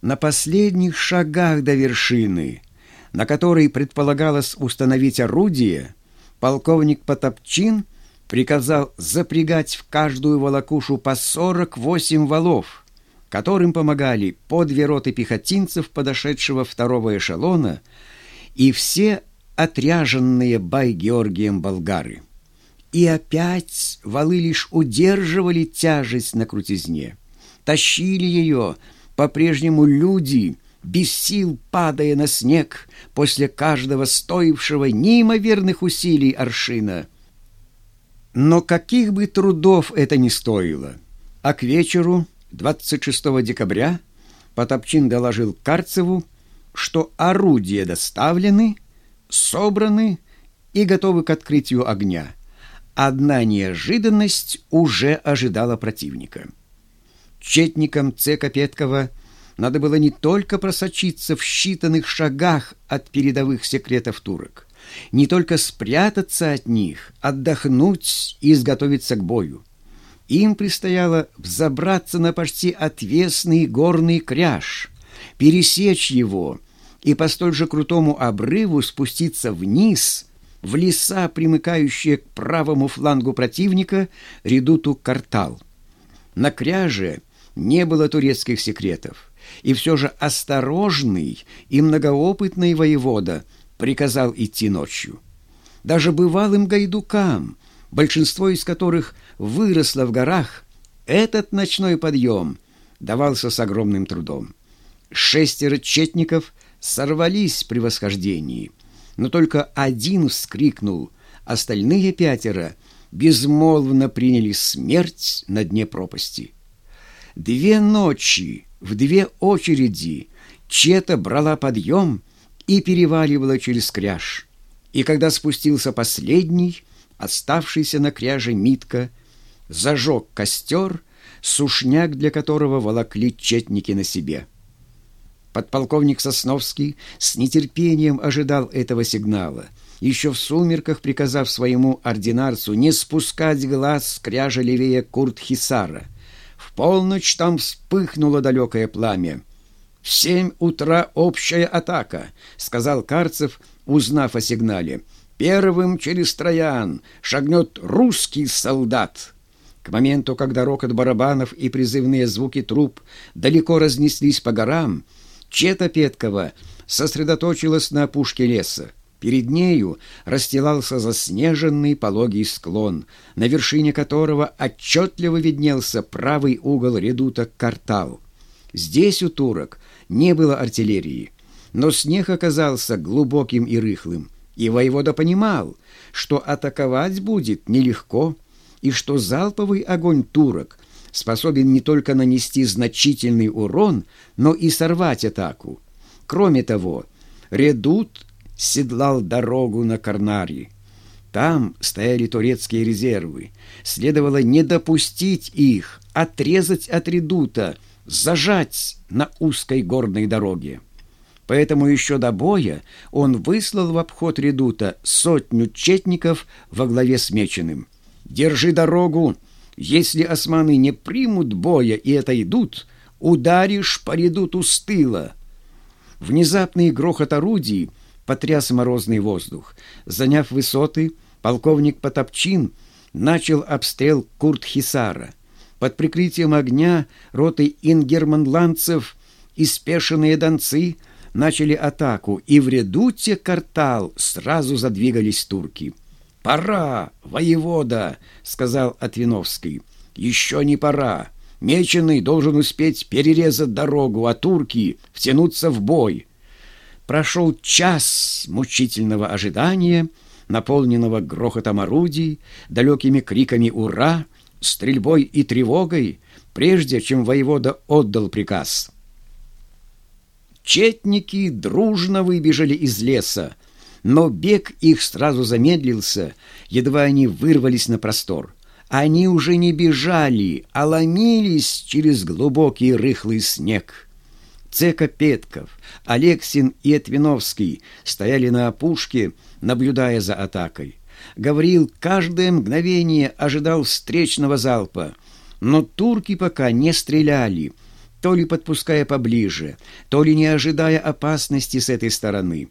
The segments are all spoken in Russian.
На последних шагах до вершины, на которой предполагалось установить орудие, полковник Потопчин приказал запрягать в каждую волокушу по 48 валов, которым помогали по две роты пехотинцев подошедшего второго эшелона и все отряженные Бай Георгием болгары. И опять валы лишь удерживали тяжесть на крутизне, тащили ее по-прежнему люди, без сил падая на снег после каждого стоившего неимоверных усилий аршина. Но каких бы трудов это ни стоило, а к вечеру 26 декабря Потопчин доложил Карцеву, что орудия доставлены, собраны и готовы к открытию огня. Одна неожиданность уже ожидала противника. Четникам Ц. Капеткова надо было не только просочиться в считанных шагах от передовых секретов турок, не только спрятаться от них, отдохнуть и изготовиться к бою. Им предстояло взобраться на почти отвесный горный кряж, пересечь его и по столь же крутому обрыву спуститься вниз в леса, примыкающие к правому флангу противника, редуту Картал. На кряже не было турецких секретов, и все же осторожный и многоопытный воевода приказал идти ночью. Даже бывалым гайдукам, большинство из которых выросло в горах, этот ночной подъем давался с огромным трудом. Шестеро четников сорвались при восхождении, но только один вскрикнул, остальные пятеро безмолвно приняли смерть на дне пропасти. Две ночи в две очереди Чета брала подъем и переваливала через кряж. И когда спустился последний, оставшийся на кряже Митка, зажег костер, сушняк для которого волокли четники на себе. Подполковник Сосновский с нетерпением ожидал этого сигнала, еще в сумерках приказав своему ординарцу не спускать глаз с кряжа левее Курт-Хисара. В полночь там вспыхнуло далекое пламя. «В семь утра общая атака», — сказал Карцев, узнав о сигнале. «Первым через Троян шагнет русский солдат». К моменту, когда рокот барабанов и призывные звуки труп далеко разнеслись по горам, Чета Петкова сосредоточилась на опушке леса. Перед нею расстилался заснеженный пологий склон, на вершине которого отчетливо виднелся правый угол редута Картал. Здесь у турок не было артиллерии, но снег оказался глубоким и рыхлым, и воевода понимал, что атаковать будет нелегко, и что залповый огонь турок способен не только нанести значительный урон, но и сорвать атаку. Кроме того, редут седлал дорогу на Карнари. Там стояли турецкие резервы. Следовало не допустить их, отрезать от редута, зажать на узкой горной дороге. Поэтому еще до боя он выслал в обход редута сотню четников во главе с Меченым. «Держи дорогу!» Если османы не примут боя и отойдут, ударишь по редуту с тыла. Внезапный грохот орудий потряс морозный воздух. Заняв высоты, полковник Потопчин начал обстрел Курт-Хисара. Под прикрытием огня роты ингерманландцев и спешенные донцы начали атаку, и в редуте картал сразу задвигались турки. «Пора, воевода!» — сказал Отвиновский. «Еще не пора. Меченый должен успеть перерезать дорогу, а турки втянуться в бой». Прошел час мучительного ожидания, наполненного грохотом орудий, далекими криками «Ура!», стрельбой и тревогой, прежде чем воевода отдал приказ. Четники дружно выбежали из леса, но бег их сразу замедлился, едва они вырвались на простор. Они уже не бежали, а ломились через глубокий рыхлый снег. Цека Петков, Алексин и Этвиновский стояли на опушке, наблюдая за атакой. Гаврил каждое мгновение ожидал встречного залпа, но турки пока не стреляли. то ли подпуская поближе, то ли не ожидая опасности с этой стороны.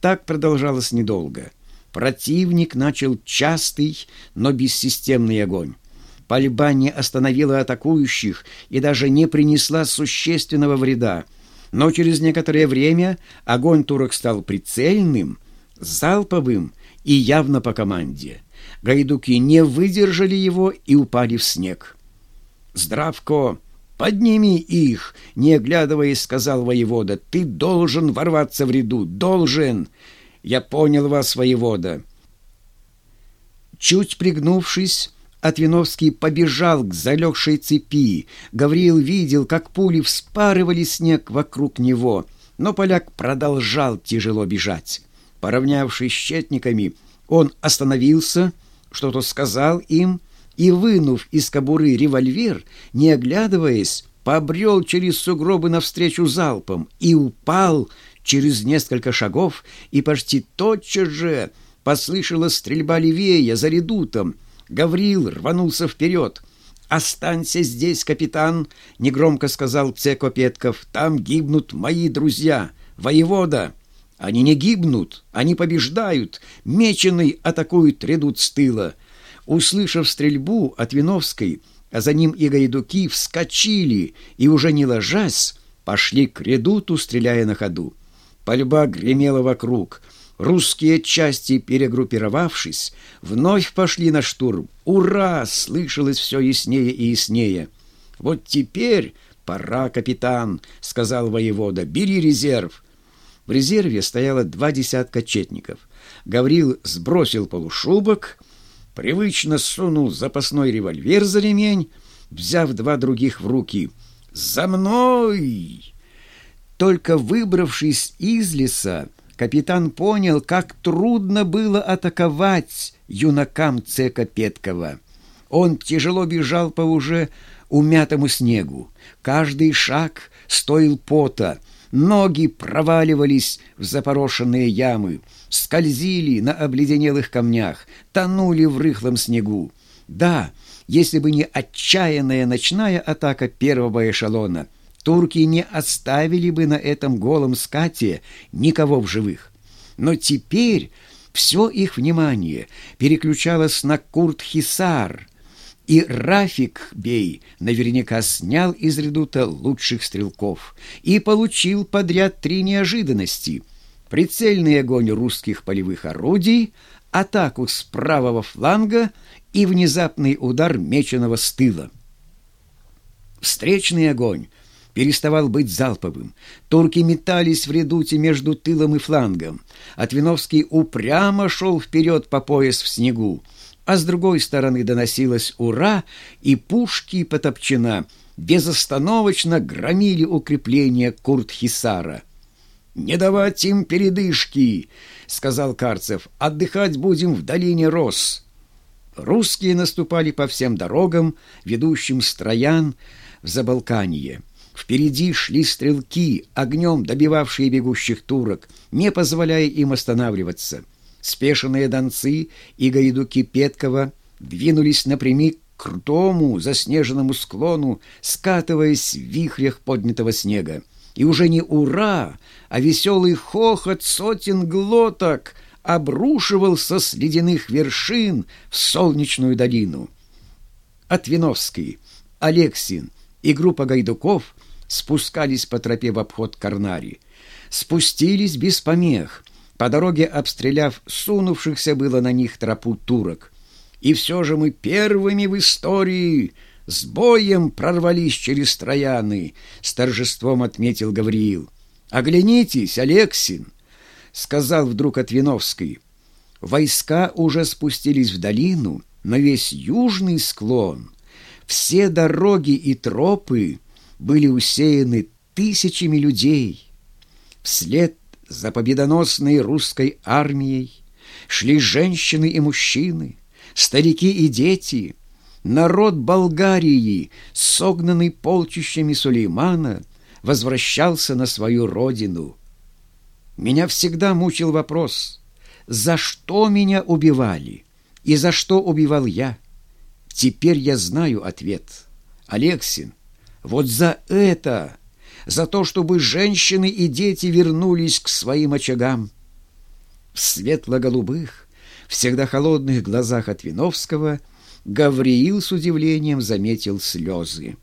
Так продолжалось недолго. Противник начал частый, но бессистемный огонь. Пальба не остановила атакующих и даже не принесла существенного вреда. Но через некоторое время огонь турок стал прицельным, залповым и явно по команде. Гайдуки не выдержали его и упали в снег. «Здравко! Подними их!» — не оглядываясь, сказал воевода. «Ты должен ворваться в ряду! Должен!» «Я понял вас, воевода!» Чуть пригнувшись, Отвиновский побежал к залегшей цепи. Гавриил видел, как пули вспарывали снег вокруг него, но поляк продолжал тяжело бежать. Поравнявшись с четниками, он остановился, что-то сказал им и, вынув из кобуры револьвер, не оглядываясь, побрел через сугробы навстречу залпом и упал через несколько шагов, и почти тотчас же послышалась стрельба левее за редутом. Гаврил рванулся вперед. «Останься здесь, капитан!» — негромко сказал Цеко Петков. «Там гибнут мои друзья, воевода!» Они не гибнут, они побеждают. Меченый атакует редут с тыла. Услышав стрельбу от Виновской, а за ним и гайдуки вскочили и, уже не ложась, пошли к редуту, стреляя на ходу. Пальба гремела вокруг. Русские части, перегруппировавшись, вновь пошли на штурм. «Ура!» — слышалось все яснее и яснее. «Вот теперь пора, капитан!» — сказал воевода. «Бери резерв!» В резерве стояло два десятка четников. Гаврил сбросил полушубок, привычно сунул запасной револьвер за ремень, взяв два других в руки. «За мной!» Только выбравшись из леса, капитан понял, как трудно было атаковать юнакам Цека Петкова. Он тяжело бежал по уже умятому снегу. Каждый шаг стоил пота, Ноги проваливались в запорошенные ямы, скользили на обледенелых камнях, тонули в рыхлом снегу. Да, если бы не отчаянная ночная атака первого эшелона, турки не оставили бы на этом голом скате никого в живых. Но теперь все их внимание переключалось на Курт-Хисар — и Рафик Бей наверняка снял из редута лучших стрелков и получил подряд три неожиданности. Прицельный огонь русских полевых орудий, атаку с правого фланга и внезапный удар меченого с тыла. Встречный огонь переставал быть залповым. Турки метались в редуте между тылом и флангом. Отвиновский упрямо шел вперед по пояс в снегу а с другой стороны доносилось «Ура!» и пушки Потопчина безостановочно громили укрепления Куртхисара. «Не давать им передышки!» — сказал Карцев. «Отдыхать будем в долине Рос». Русские наступали по всем дорогам, ведущим строян в Забалканье. Впереди шли стрелки, огнем добивавшие бегущих турок, не позволяя им останавливаться — Спешенные донцы и гайдуки Петкова двинулись напрямик к крутому заснеженному склону, скатываясь в вихрях поднятого снега. И уже не «Ура!», а веселый хохот сотен глоток обрушивался с ледяных вершин в солнечную долину. Отвиновский, Алексин и группа гайдуков спускались по тропе в обход Карнари. Спустились без помех — по дороге обстреляв сунувшихся было на них тропу турок. И все же мы первыми в истории с боем прорвались через Трояны, с торжеством отметил Гавриил. «Оглянитесь, Алексин!» — сказал вдруг Отвиновский. Войска уже спустились в долину, на весь южный склон. Все дороги и тропы были усеяны тысячами людей. Вслед за победоносной русской армией шли женщины и мужчины, старики и дети. Народ Болгарии, согнанный полчищами Сулеймана, возвращался на свою родину. Меня всегда мучил вопрос, за что меня убивали и за что убивал я? Теперь я знаю ответ. Алексин, Вот за это, за то, чтобы женщины и дети вернулись к своим очагам. В светло-голубых, всегда холодных глазах от Виновского Гавриил с удивлением заметил слезы.